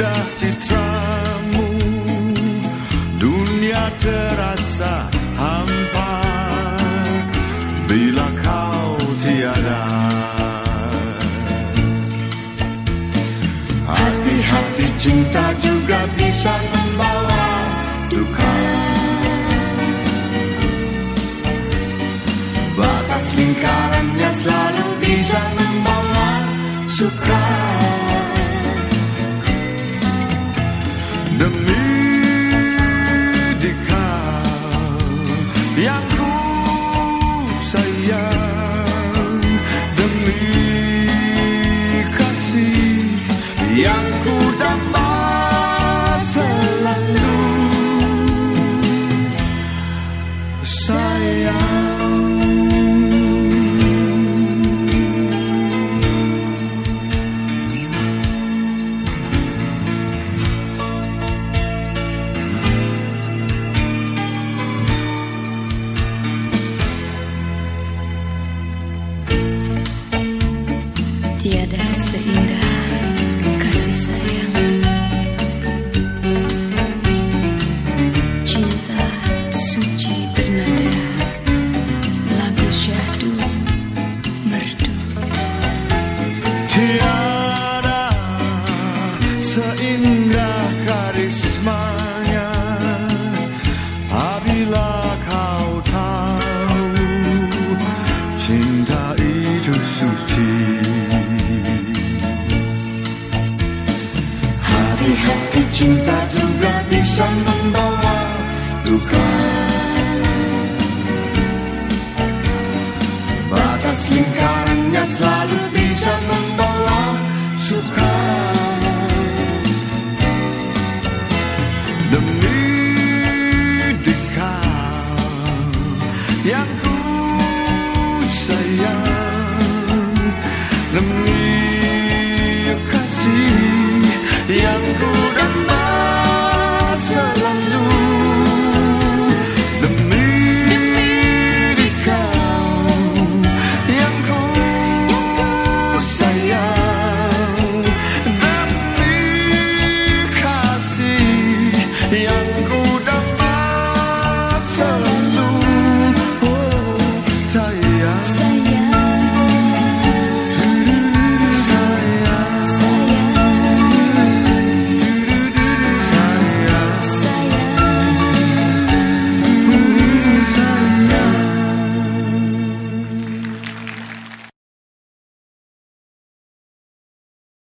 seindah citramu. Dunia terasa hampa. Bila kau tiada. Hati-hati cinta juga bisa membawa duka. Batas lingkarannya selalu bisa membawa suka Demi kasih yang ku damba selalu. Sayang seindah kasih sayang. Cinta suci bernada Lagu syahdu merdu. Tiada seindah karismanya Apabila kau tahu Cinta itu suci bisa membawa duka. Batas lingkarannya selalu bisa membawa suka. Demi